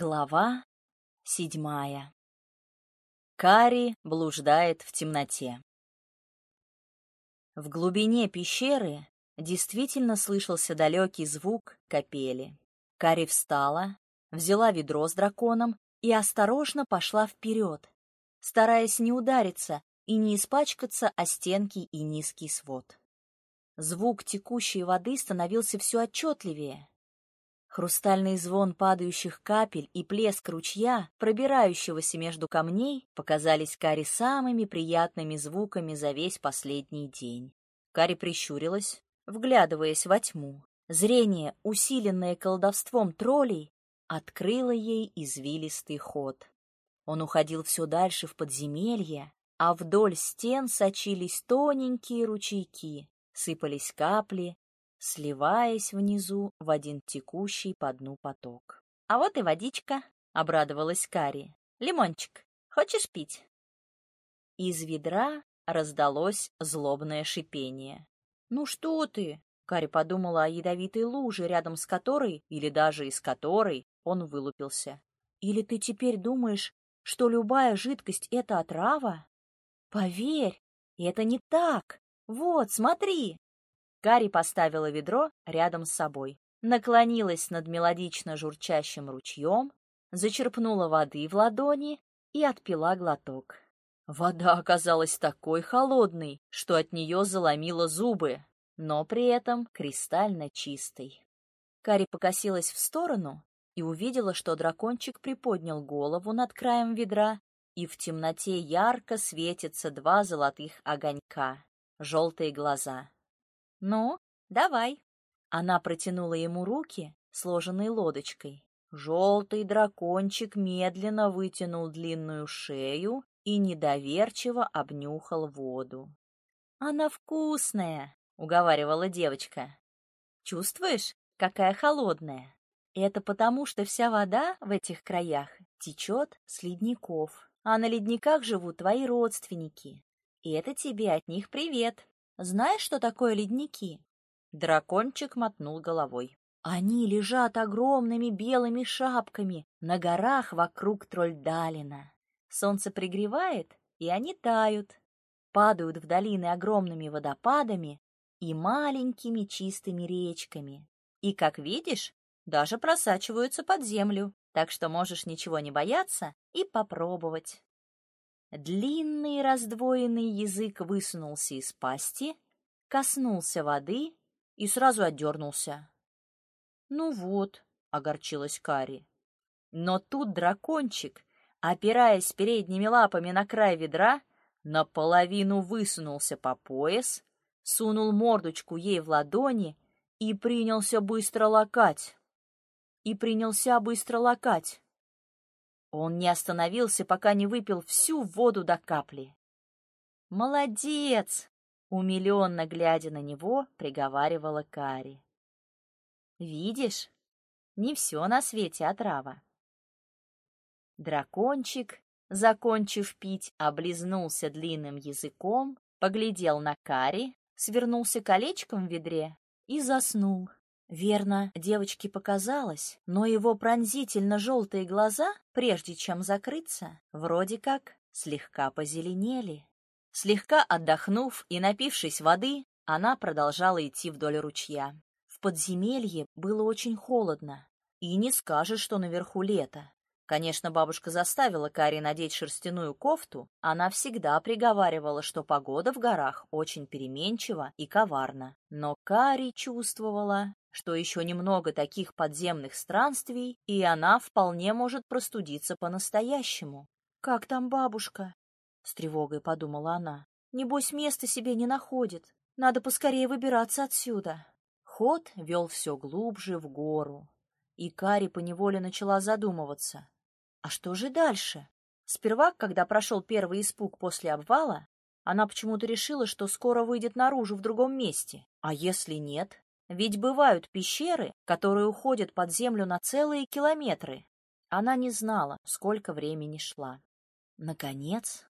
Глава седьмая. Кари блуждает в темноте. В глубине пещеры действительно слышался далекий звук капели. Кари встала, взяла ведро с драконом и осторожно пошла вперед, стараясь не удариться и не испачкаться о стенки и низкий свод. Звук текущей воды становился все отчетливее, Хрустальный звон падающих капель и плеск ручья, пробирающегося между камней, показались Кари самыми приятными звуками за весь последний день. Кари прищурилась, вглядываясь во тьму. Зрение, усиленное колдовством троллей, открыло ей извилистый ход. Он уходил все дальше в подземелье, а вдоль стен сочились тоненькие ручейки, сыпались капли, сливаясь внизу в один текущий по дну поток. «А вот и водичка», — обрадовалась Кари. «Лимончик, хочешь пить?» Из ведра раздалось злобное шипение. «Ну что ты?» — Кари подумала о ядовитой луже, рядом с которой, или даже из которой, он вылупился. «Или ты теперь думаешь, что любая жидкость — это отрава? Поверь, это не так. Вот, смотри!» Гарри поставила ведро рядом с собой, наклонилась над мелодично журчащим ручьем, зачерпнула воды в ладони и отпила глоток. Вода оказалась такой холодной, что от нее заломило зубы, но при этом кристально чистой. Кари покосилась в сторону и увидела, что дракончик приподнял голову над краем ведра, и в темноте ярко светятся два золотых огонька, желтые глаза. «Ну, давай». Она протянула ему руки, сложенные лодочкой. Желтый дракончик медленно вытянул длинную шею и недоверчиво обнюхал воду. «Она вкусная», — уговаривала девочка. «Чувствуешь, какая холодная? Это потому, что вся вода в этих краях течет с ледников, а на ледниках живут твои родственники. И это тебе от них привет». Знаешь, что такое ледники?» Дракончик мотнул головой. «Они лежат огромными белыми шапками на горах вокруг Трольдалина. Солнце пригревает, и они тают, падают в долины огромными водопадами и маленькими чистыми речками. И, как видишь, даже просачиваются под землю, так что можешь ничего не бояться и попробовать. Длинный раздвоенный язык высунулся из пасти, коснулся воды и сразу отдернулся. «Ну вот», — огорчилась Кари. Но тут дракончик, опираясь передними лапами на край ведра, наполовину высунулся по пояс, сунул мордочку ей в ладони и принялся быстро лакать. И принялся быстро лакать. Он не остановился, пока не выпил всю воду до капли. «Молодец!» — умиленно глядя на него, приговаривала Кари. «Видишь, не все на свете отрава». Дракончик, закончив пить, облизнулся длинным языком, поглядел на Кари, свернулся колечком в ведре и заснул. Верно, девочке показалось, но его пронзительно-желтые глаза, прежде чем закрыться, вроде как слегка позеленели. Слегка отдохнув и напившись воды, она продолжала идти вдоль ручья. В подземелье было очень холодно, и не скажешь, что наверху лето. Конечно, бабушка заставила Кари надеть шерстяную кофту, она всегда приговаривала, что погода в горах очень переменчива и коварна. Но Кари чувствовала, что еще немного таких подземных странствий, и она вполне может простудиться по-настоящему. «Как там бабушка?» — с тревогой подумала она. «Небось, места себе не находит. Надо поскорее выбираться отсюда». Ход вел все глубже в гору, и Кари поневоле начала задумываться. А что же дальше? Сперва, когда прошел первый испуг после обвала, она почему-то решила, что скоро выйдет наружу в другом месте. А если нет? Ведь бывают пещеры, которые уходят под землю на целые километры. Она не знала, сколько времени шла. Наконец,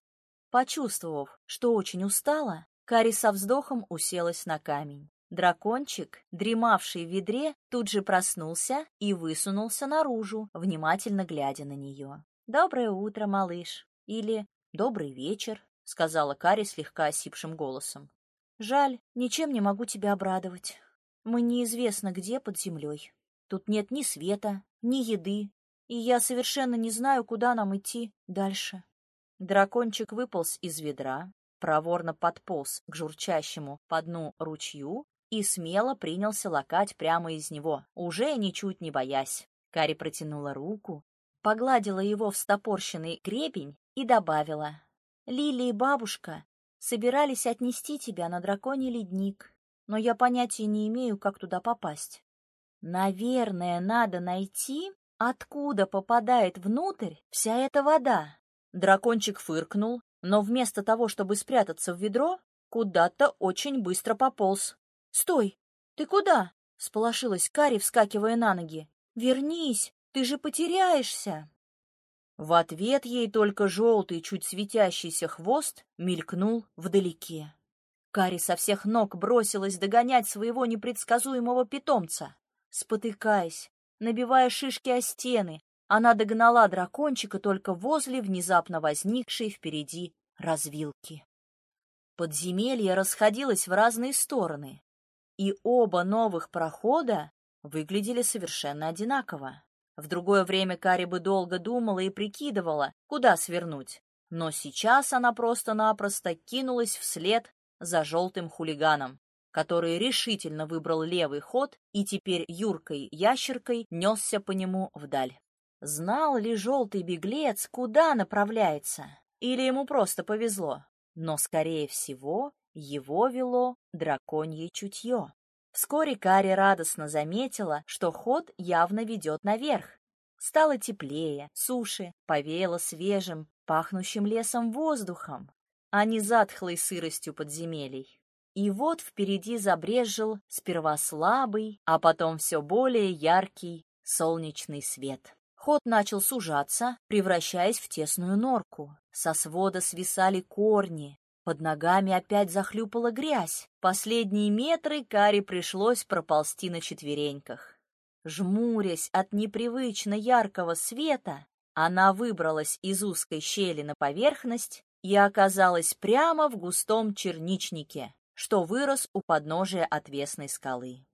почувствовав, что очень устала, Кари со вздохом уселась на камень. Дракончик, дремавший в ведре, тут же проснулся и высунулся наружу, внимательно глядя на нее. «Доброе утро, малыш!» или «Добрый вечер», — сказала Кари слегка осипшим голосом. «Жаль, ничем не могу тебя обрадовать. Мы неизвестно где под землей. Тут нет ни света, ни еды, и я совершенно не знаю, куда нам идти дальше». Дракончик выполз из ведра, проворно подполз к журчащему по дну ручью и смело принялся лакать прямо из него, уже ничуть не боясь. Кари протянула руку, погладила его в стопорщенный гребень и добавила. «Лили и бабушка собирались отнести тебя на драконий ледник, но я понятия не имею, как туда попасть. Наверное, надо найти, откуда попадает внутрь вся эта вода». Дракончик фыркнул, но вместо того, чтобы спрятаться в ведро, куда-то очень быстро пополз. «Стой! Ты куда?» — сполошилась Кари, вскакивая на ноги. «Вернись! Ты же потеряешься!» В ответ ей только желтый, чуть светящийся хвост мелькнул вдалеке. Кари со всех ног бросилась догонять своего непредсказуемого питомца. Спотыкаясь, набивая шишки о стены, она догнала дракончика только возле внезапно возникшей впереди развилки. Подземелье расходилось в разные стороны, и оба новых прохода выглядели совершенно одинаково. В другое время Кари бы долго думала и прикидывала, куда свернуть, но сейчас она просто-напросто кинулась вслед за желтым хулиганом, который решительно выбрал левый ход и теперь юркой ящеркой несся по нему вдаль. Знал ли желтый беглец, куда направляется? Или ему просто повезло? Но, скорее всего, его вело драконье чутье. Вскоре Кари радостно заметила, что ход явно ведет наверх. Стало теплее, суше, повеяло свежим, пахнущим лесом воздухом, а не затхлой сыростью подземелий. И вот впереди забрежил сперва слабый, а потом все более яркий солнечный свет. Ход начал сужаться, превращаясь в тесную норку. Со свода свисали корни, под ногами опять захлюпала грязь. Последние метры Каре пришлось проползти на четвереньках. Жмурясь от непривычно яркого света, она выбралась из узкой щели на поверхность и оказалась прямо в густом черничнике, что вырос у подножия отвесной скалы.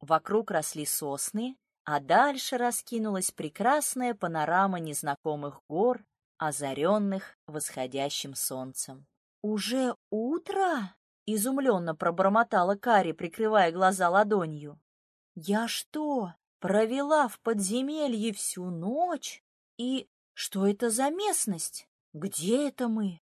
Вокруг росли сосны, а дальше раскинулась прекрасная панорама незнакомых гор, озаренных восходящим солнцем. «Уже утро?» — изумленно пробормотала Кари, прикрывая глаза ладонью. «Я что, провела в подземелье всю ночь? И что это за местность? Где это мы?